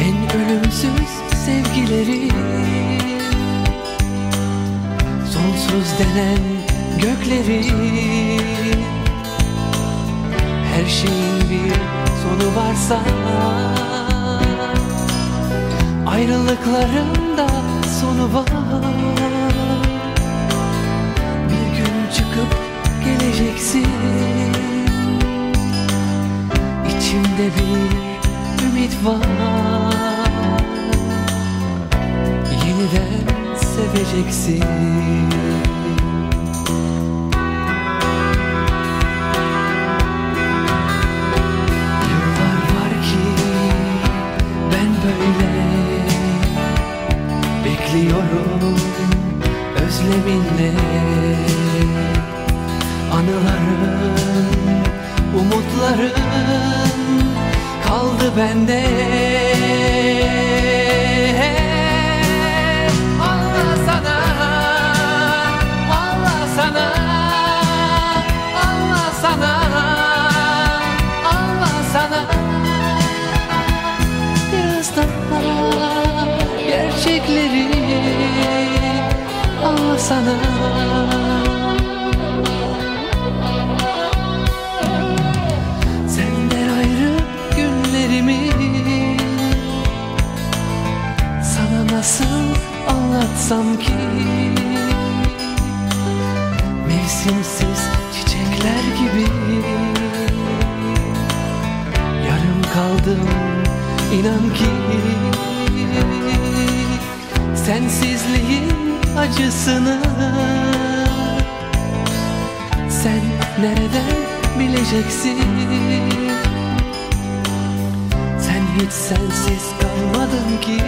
En ölümsüz sevgileri. Sonsuz denen gökleri. Her şeyin bir sonu varsa. Ayrılıkların da sonu var. Var. Yeniden seveceksin. Yıllar var ki ben böyle Bekliyorum özleminle. Anıların, umutların kaldı bende. Allah sana, Allah sana, Allah sana, Allah sana. Biraz daha gerçekleri Allah sana anlatsam ki? Mevsimsiz çiçekler gibi. Yarım kaldım inan ki. Sensizliğin acısını. Sen nereden bileceksin? Sen hiç sensiz kalmadın ki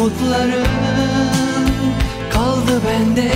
umutların kaldı bende